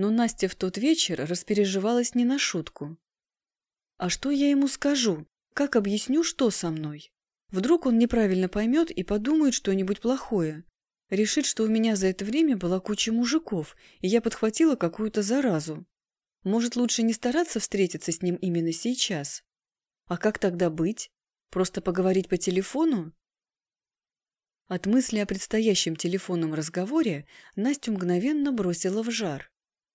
Но Настя в тот вечер распереживалась не на шутку. А что я ему скажу? Как объясню, что со мной? Вдруг он неправильно поймет и подумает что-нибудь плохое. Решит, что у меня за это время была куча мужиков, и я подхватила какую-то заразу. Может, лучше не стараться встретиться с ним именно сейчас? А как тогда быть? Просто поговорить по телефону? От мысли о предстоящем телефонном разговоре Настю мгновенно бросила в жар.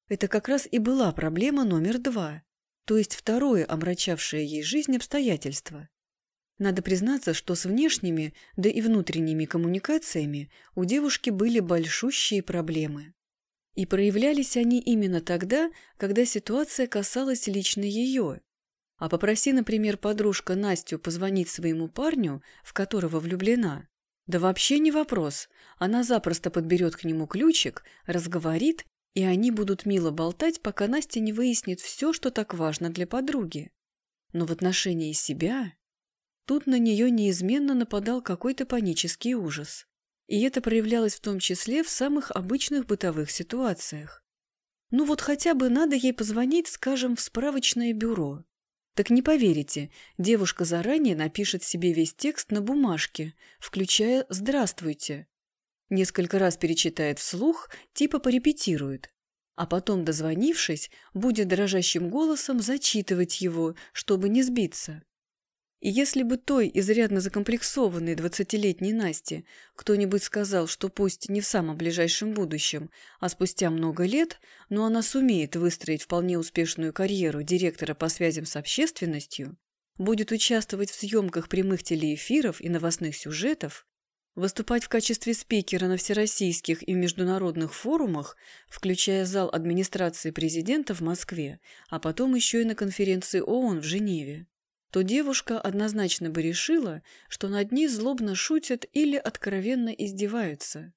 Это как раз и была проблема номер два, то есть второе омрачавшее ей жизнь обстоятельство. Надо признаться, что с внешними, да и внутренними коммуникациями у девушки были большущие проблемы. И проявлялись они именно тогда, когда ситуация касалась лично ее. А попроси, например, подружка Настю позвонить своему парню, в которого влюблена, да вообще не вопрос. Она запросто подберет к нему ключик, разговорит, и они будут мило болтать, пока Настя не выяснит все, что так важно для подруги. Но в отношении себя... Тут на нее неизменно нападал какой-то панический ужас. И это проявлялось в том числе в самых обычных бытовых ситуациях. Ну вот хотя бы надо ей позвонить, скажем, в справочное бюро. Так не поверите, девушка заранее напишет себе весь текст на бумажке, включая «Здравствуйте». Несколько раз перечитает вслух, типа порепетирует. А потом, дозвонившись, будет дрожащим голосом зачитывать его, чтобы не сбиться. И если бы той изрядно закомплексованной двадцатилетней Насте кто-нибудь сказал, что пусть не в самом ближайшем будущем, а спустя много лет, но она сумеет выстроить вполне успешную карьеру директора по связям с общественностью, будет участвовать в съемках прямых телеэфиров и новостных сюжетов, выступать в качестве спикера на всероссийских и международных форумах, включая зал администрации президента в Москве, а потом еще и на конференции ООН в Женеве то девушка однозначно бы решила, что над ней злобно шутят или откровенно издеваются.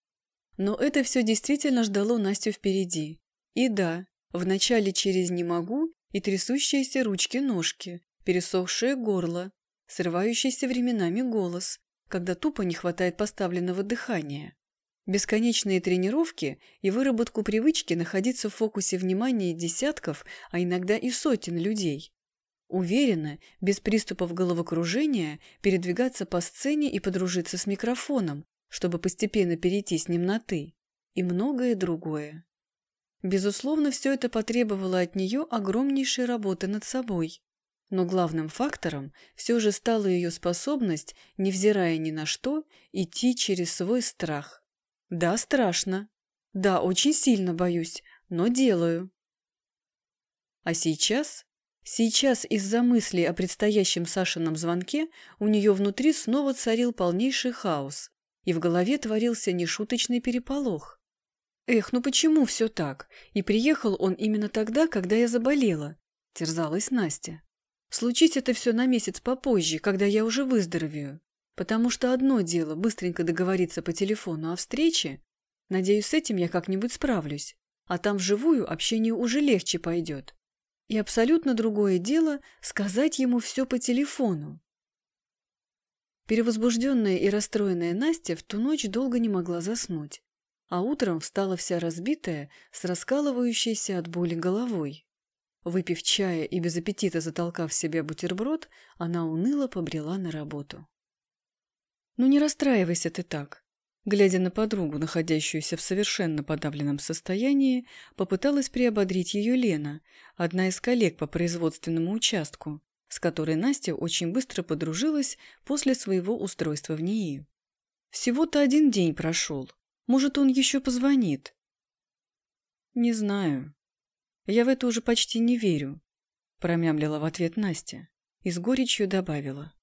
Но это все действительно ждало Настю впереди. И да, вначале через «не могу» и трясущиеся ручки-ножки, пересохшее горло, срывающийся временами голос, когда тупо не хватает поставленного дыхания. Бесконечные тренировки и выработку привычки находиться в фокусе внимания десятков, а иногда и сотен людей. Уверенно, без приступов головокружения, передвигаться по сцене и подружиться с микрофоном, чтобы постепенно перейти с ним на «ты». И многое другое. Безусловно, все это потребовало от нее огромнейшей работы над собой. Но главным фактором все же стала ее способность, невзирая ни на что, идти через свой страх. Да, страшно. Да, очень сильно боюсь, но делаю. А сейчас Сейчас из-за мыслей о предстоящем Сашином звонке у нее внутри снова царил полнейший хаос, и в голове творился нешуточный переполох. «Эх, ну почему все так? И приехал он именно тогда, когда я заболела», – терзалась Настя. «Случись это все на месяц попозже, когда я уже выздоровею. Потому что одно дело быстренько договориться по телефону о встрече. Надеюсь, с этим я как-нибудь справлюсь. А там вживую общение уже легче пойдет. И абсолютно другое дело сказать ему все по телефону. Перевозбужденная и расстроенная Настя в ту ночь долго не могла заснуть, а утром встала вся разбитая, с раскалывающейся от боли головой. Выпив чая и без аппетита затолкав в себя бутерброд, она уныло побрела на работу. «Ну не расстраивайся ты так», Глядя на подругу, находящуюся в совершенно подавленном состоянии, попыталась приободрить ее Лена, одна из коллег по производственному участку, с которой Настя очень быстро подружилась после своего устройства в НИИ. Всего-то один день прошел. Может, он еще позвонит? Не знаю. Я в это уже почти не верю, промямлила в ответ Настя и с горечью добавила.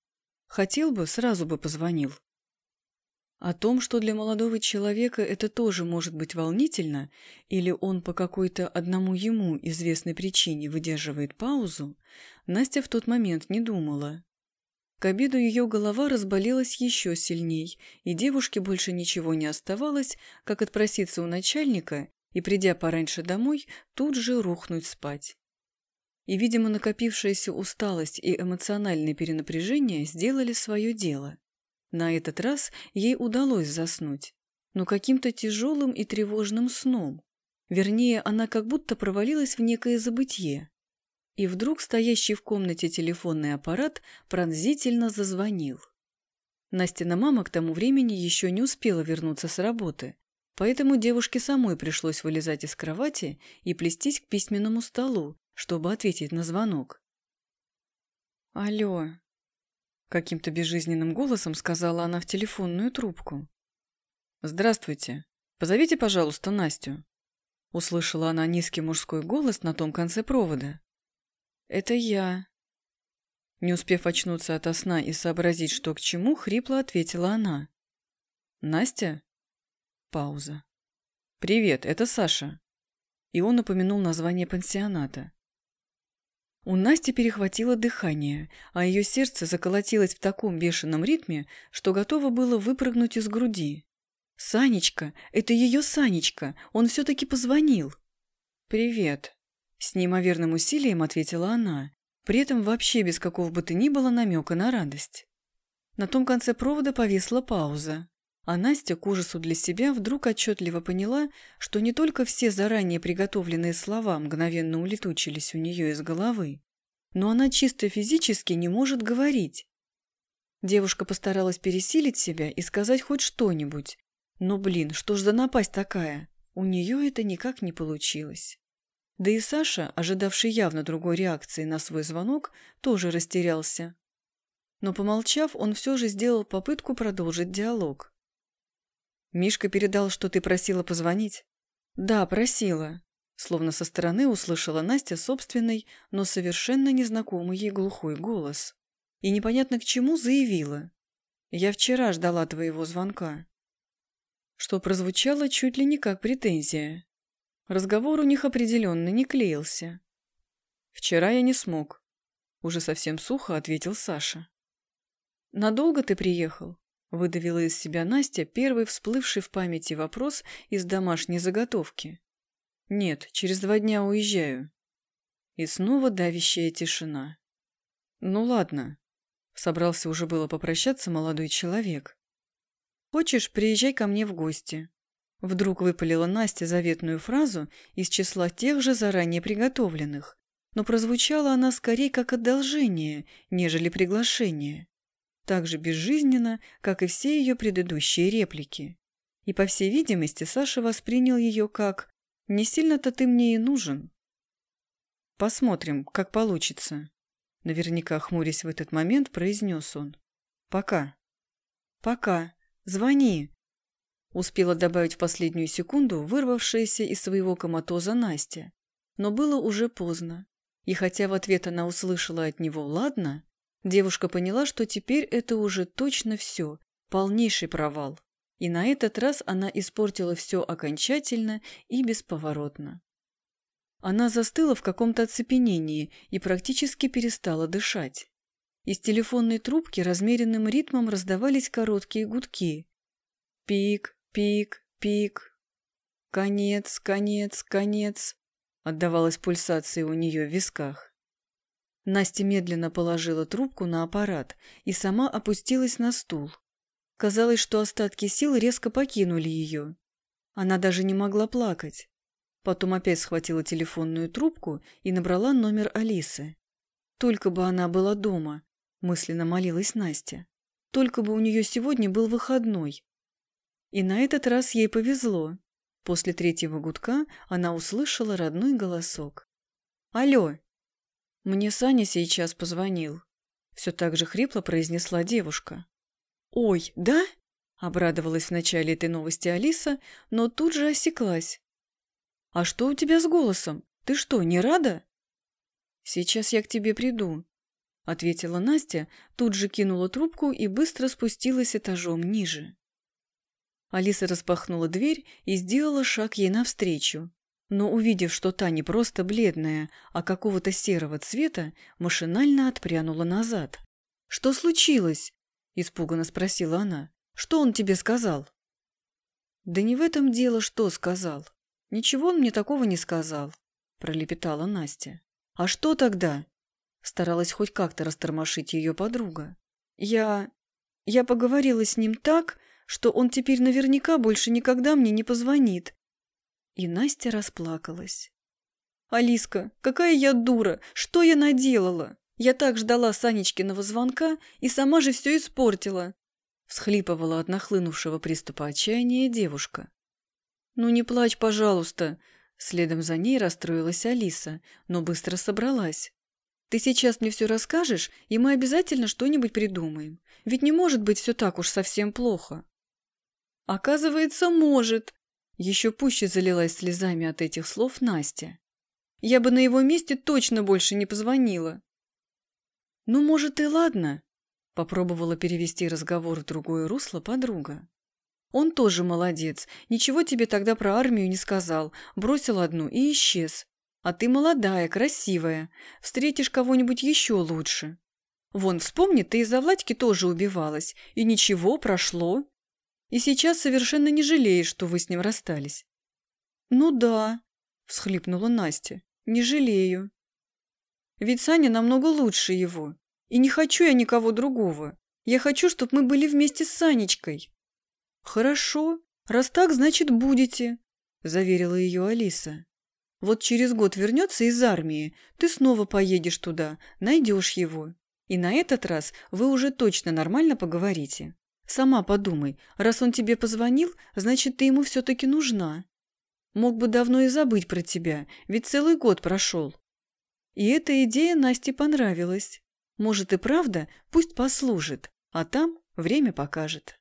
Хотел бы, сразу бы позвонил. О том, что для молодого человека это тоже может быть волнительно, или он по какой-то одному ему известной причине выдерживает паузу, Настя в тот момент не думала. К обеду ее голова разболелась еще сильней, и девушке больше ничего не оставалось, как отпроситься у начальника и, придя пораньше домой, тут же рухнуть спать. И, видимо, накопившаяся усталость и эмоциональное перенапряжение сделали свое дело. На этот раз ей удалось заснуть, но каким-то тяжелым и тревожным сном. Вернее, она как будто провалилась в некое забытье. И вдруг стоящий в комнате телефонный аппарат пронзительно зазвонил. Настина мама к тому времени еще не успела вернуться с работы, поэтому девушке самой пришлось вылезать из кровати и плестись к письменному столу, чтобы ответить на звонок. «Алло», — каким-то безжизненным голосом сказала она в телефонную трубку. «Здравствуйте. Позовите, пожалуйста, Настю», — услышала она низкий мужской голос на том конце провода. «Это я». Не успев очнуться ото сна и сообразить, что к чему, хрипло ответила она. «Настя?» Пауза. «Привет, это Саша». И он упомянул название пансионата. У Насти перехватило дыхание, а ее сердце заколотилось в таком бешеном ритме, что готово было выпрыгнуть из груди. «Санечка! Это ее Санечка! Он все-таки позвонил!» «Привет!» С неимоверным усилием ответила она, при этом вообще без какого бы то ни было намека на радость. На том конце провода повисла пауза, а Настя, к ужасу для себя, вдруг отчетливо поняла, что не только все заранее приготовленные слова мгновенно улетучились у нее из головы, но она чисто физически не может говорить. Девушка постаралась пересилить себя и сказать хоть что-нибудь. Но, блин, что ж за напасть такая? У нее это никак не получилось. Да и Саша, ожидавший явно другой реакции на свой звонок, тоже растерялся. Но, помолчав, он все же сделал попытку продолжить диалог. «Мишка передал, что ты просила позвонить?» «Да, просила», словно со стороны услышала Настя собственный, но совершенно незнакомый ей глухой голос. И непонятно к чему заявила. «Я вчера ждала твоего звонка». Что прозвучало чуть ли не как претензия. Разговор у них определенно не клеился. «Вчера я не смог», — уже совсем сухо ответил Саша. «Надолго ты приехал?» — выдавила из себя Настя первый всплывший в памяти вопрос из домашней заготовки. «Нет, через два дня уезжаю». И снова давящая тишина. «Ну ладно», — собрался уже было попрощаться молодой человек. «Хочешь, приезжай ко мне в гости. Вдруг выпалила Настя заветную фразу из числа тех же заранее приготовленных, но прозвучала она скорее как одолжение, нежели приглашение. Так же безжизненно, как и все ее предыдущие реплики. И, по всей видимости, Саша воспринял ее как «не сильно-то ты мне и нужен». «Посмотрим, как получится», — наверняка хмурясь в этот момент, произнес он. «Пока». «Пока. Звони», Успела добавить в последнюю секунду вырвавшаяся из своего коматоза Настя. Но было уже поздно. И хотя в ответ она услышала от него «ладно», девушка поняла, что теперь это уже точно все, полнейший провал. И на этот раз она испортила все окончательно и бесповоротно. Она застыла в каком-то оцепенении и практически перестала дышать. Из телефонной трубки размеренным ритмом раздавались короткие гудки. Пик, Пик, пик. Конец, конец, конец. Отдавалась пульсация у нее в висках. Настя медленно положила трубку на аппарат и сама опустилась на стул. Казалось, что остатки сил резко покинули ее. Она даже не могла плакать. Потом опять схватила телефонную трубку и набрала номер Алисы. Только бы она была дома, мысленно молилась Настя. Только бы у нее сегодня был выходной, и на этот раз ей повезло. После третьего гудка она услышала родной голосок. «Алло!» «Мне Саня сейчас позвонил», — все так же хрипло произнесла девушка. «Ой, да?» — обрадовалась в начале этой новости Алиса, но тут же осеклась. «А что у тебя с голосом? Ты что, не рада?» «Сейчас я к тебе приду», — ответила Настя, тут же кинула трубку и быстро спустилась этажом ниже. Алиса распахнула дверь и сделала шаг ей навстречу. Но, увидев, что та не просто бледная, а какого-то серого цвета, машинально отпрянула назад. «Что случилось?» – испуганно спросила она. «Что он тебе сказал?» «Да не в этом дело, что сказал. Ничего он мне такого не сказал», – пролепетала Настя. «А что тогда?» – старалась хоть как-то растормошить ее подруга. «Я... я поговорила с ним так, что он теперь наверняка больше никогда мне не позвонит. И Настя расплакалась. «Алиска, какая я дура! Что я наделала? Я так ждала Санечкиного звонка и сама же все испортила!» Всхлипывала от нахлынувшего приступа отчаяния девушка. «Ну не плачь, пожалуйста!» Следом за ней расстроилась Алиса, но быстро собралась. «Ты сейчас мне все расскажешь, и мы обязательно что-нибудь придумаем. Ведь не может быть все так уж совсем плохо». «Оказывается, может!» Еще пуще залилась слезами от этих слов Настя. «Я бы на его месте точно больше не позвонила». «Ну, может, и ладно», – попробовала перевести разговор в другое русло подруга. «Он тоже молодец, ничего тебе тогда про армию не сказал, бросил одну и исчез. А ты молодая, красивая, встретишь кого-нибудь еще лучше. Вон, вспомни, ты из-за Владьки тоже убивалась, и ничего, прошло. И сейчас совершенно не жалеешь, что вы с ним расстались». «Ну да», – всхлипнула Настя, – «не жалею». Ведь Саня намного лучше его. И не хочу я никого другого. Я хочу, чтобы мы были вместе с Санечкой. Хорошо, раз так, значит, будете, заверила ее Алиса. Вот через год вернется из армии, ты снова поедешь туда, найдешь его. И на этот раз вы уже точно нормально поговорите. Сама подумай, раз он тебе позвонил, значит, ты ему все-таки нужна. Мог бы давно и забыть про тебя, ведь целый год прошел. И эта идея Насте понравилась. Может и правда, пусть послужит, а там время покажет.